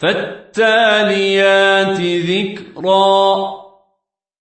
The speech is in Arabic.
فالتاليات ذكرا